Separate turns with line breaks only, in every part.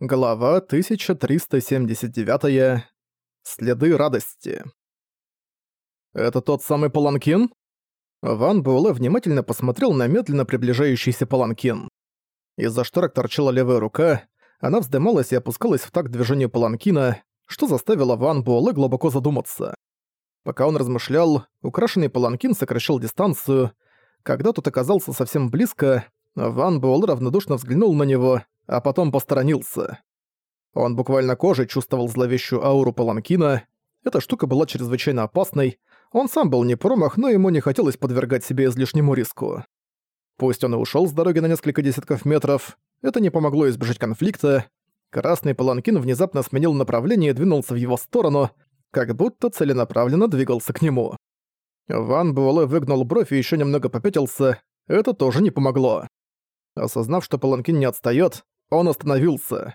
Глава 1379. Следы радости. «Это тот самый паланкин?» Ван Буэлэ внимательно посмотрел на медленно приближающийся паланкин. Из-за шторок торчала левая рука, она вздымалась и опускалась в такт движению паланкина, что заставило Ван Буэлэ глубоко задуматься. Пока он размышлял, украшенный паланкин сокращал дистанцию. Когда тот оказался совсем близко, Ван Буэлэ равнодушно взглянул на него — а потом посторонился. Он буквально кожей чувствовал зловещую ауру паланкина. Эта штука была чрезвычайно опасной. Он сам был не промах, но ему не хотелось подвергать себе излишнему риску. Пусть он и ушёл с дороги на несколько десятков метров, это не помогло избежать конфликта. Красный паланкин внезапно сменил направление и двинулся в его сторону, как будто целенаправленно двигался к нему. Ван Буэлэ выгнул бровь и ещё немного попятился, это тоже не помогло. Осознав, что паланкин не отстаёт, он остановился.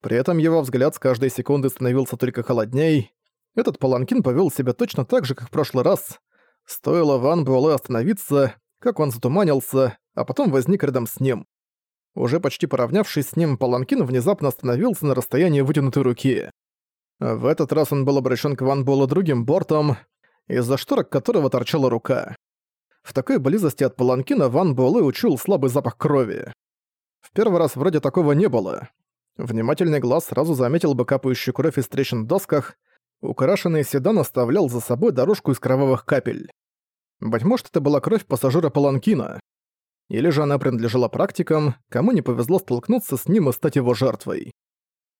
При этом его взгляд с каждой секунды становился только холодней. Этот паланкин повел себя точно так же, как в прошлый раз. Стоило Ван Буэлэ остановиться, как он затуманился, а потом возник рядом с ним. Уже почти поравнявшись с ним, паланкин внезапно остановился на расстоянии вытянутой руки. В этот раз он был обращен к Ван Буэлэ другим бортом, из-за шторок которого торчала рука. В такой близости от паланкина Ван Буэлэ учуял слабый запах крови. Первый раз вроде такого не было. Внимательный глаз сразу заметил бы капающую кровь из трещин в досках, украшенный седан оставлял за собой дорожку из кровавых капель. Быть может, это была кровь пассажира Паланкина. Или же она принадлежала практикам, кому не повезло столкнуться с ним и стать его жертвой.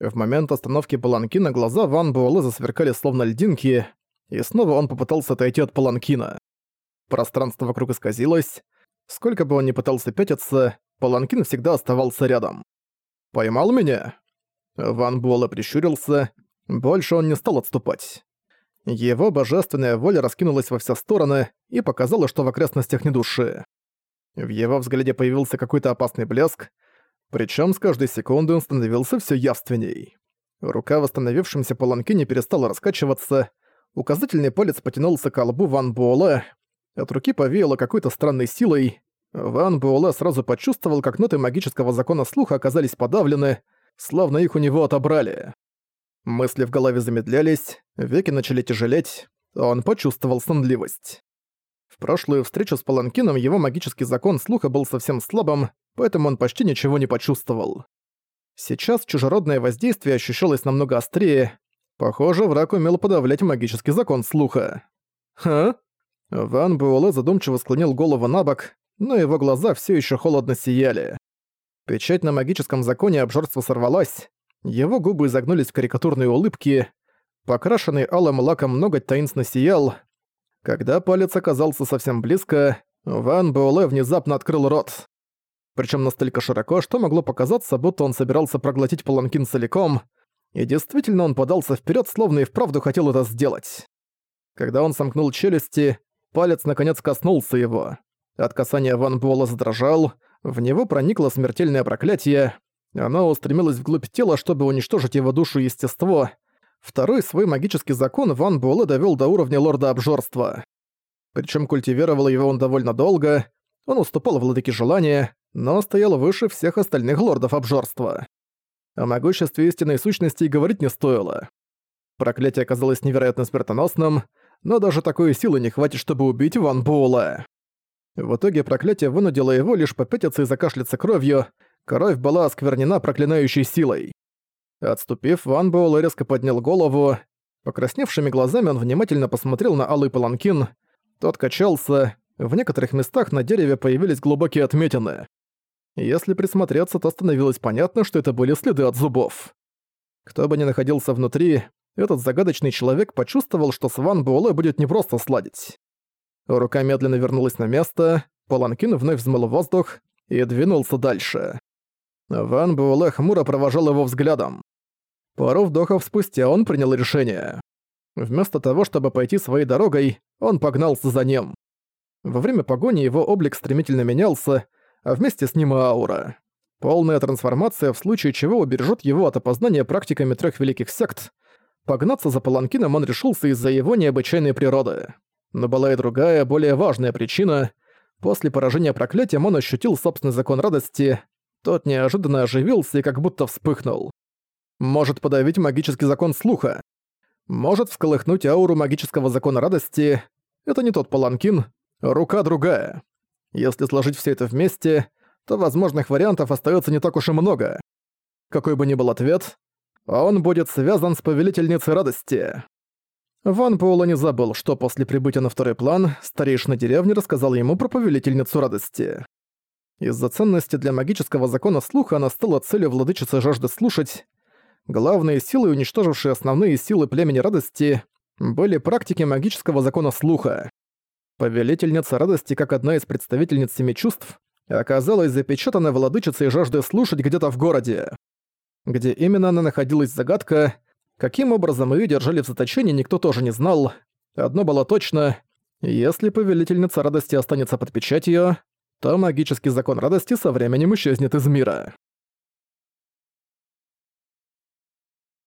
В момент остановки Паланкина глаза Ван Буэлэ засверкали словно льдинки, и снова он попытался отойти от Паланкина. Пространство вокруг исказилось. Сколько бы он ни пытался пятиться, Паланкин всегда оставался рядом. «Поймал меня?» Ван Буэлэ прищурился. Больше он не стал отступать. Его божественная воля раскинулась во все стороны и показала, что в окрестностях не души. В его взгляде появился какой-то опасный блеск, причем с каждой секундой он становился все явственней. Рука в восстановившемся паланкине перестала раскачиваться, указательный палец потянулся к колбу Ван Буэлэ, от руки повеяло какой-то странной силой, Ван Буэлэ сразу почувствовал, как ноты магического закона слуха оказались подавлены, словно их у него отобрали. Мысли в голове замедлялись, веки начали тяжелеть, он почувствовал сонливость. В прошлую встречу с Паланкином его магический закон слуха был совсем слабым, поэтому он почти ничего не почувствовал. Сейчас чужеродное воздействие ощущалось намного острее. Похоже, враг умел подавлять магический закон слуха. «Ха?» Ван Буэлэ задумчиво склонил голову на бок, но его глаза все еще холодно сияли. Печать на магическом законе обжорства сорвалась, его губы изогнулись в карикатурные улыбки, покрашенный алым лаком ноготь таинственно сиял. Когда палец оказался совсем близко, Ван Буэлэ внезапно открыл рот. Причем настолько широко, что могло показаться, будто он собирался проглотить паланкин целиком, и действительно он подался вперед, словно и вправду хотел это сделать. Когда он сомкнул челюсти, палец наконец коснулся его. От касания Ван Буэлла задрожал, в него проникло смертельное проклятие, оно устремилось вглубь тела, чтобы уничтожить его душу и естество. Второй свой магический закон Ван Буэлэ довёл до уровня лорда обжорства. Причем культивировал его он довольно долго, он уступал владыке желания, но стоял выше всех остальных лордов обжорства. О могуществе истинной сущности говорить не стоило. Проклятие оказалось невероятно смертоносным, но даже такой силы не хватит, чтобы убить Ван Буэлла. В итоге проклятие вынудило его лишь попятиться и закашляться кровью. Кровь была осквернена проклинающей силой. Отступив, Ван Буэлл резко поднял голову. Покрасневшими глазами он внимательно посмотрел на алый паланкин. Тот качался. В некоторых местах на дереве появились глубокие отметины. Если присмотреться, то становилось понятно, что это были следы от зубов. Кто бы ни находился внутри, этот загадочный человек почувствовал, что с Ван Буэлэ будет непросто сладить. Рука медленно вернулась на место, Паланкин вновь взмыл воздух и двинулся дальше. Ван Буэлэ хмуро провожал его взглядом. Пару вдохов спустя он принял решение. Вместо того, чтобы пойти своей дорогой, он погнался за ним. Во время погони его облик стремительно менялся, а вместе с ним и аура. Полная трансформация в случае чего убережет его от опознания практиками трех великих сект. Погнаться за Паланкином он решился из-за его необычайной природы. Но была и другая, более важная причина. После поражения проклятием он ощутил собственный закон радости. Тот неожиданно оживился и как будто вспыхнул. может подавить магический закон слуха, может всколыхнуть ауру магического закона радости. Это не тот паланкин, рука другая. Если сложить все это вместе, то возможных вариантов остается не так уж и много. Какой бы ни был ответ, он будет связан с повелительницей радости. Ван Паула не забыл, что после прибытия на второй план старейшина деревни рассказал ему про повелительницу радости. Из-за ценности для магического закона слуха она стала целью владычицы жажды слушать. Главные силы, уничтожившие основные силы племени радости, были практики магического закона слуха. Повелительница радости, как одна из представительниц семи чувств, оказалась запечатана владычицей жажды слушать где-то в городе. Где именно она находилась загадка, каким образом ее держали в заточении, никто тоже не знал. Одно было точно — если повелительница радости останется под печатью, то магический закон радости со временем исчезнет из мира.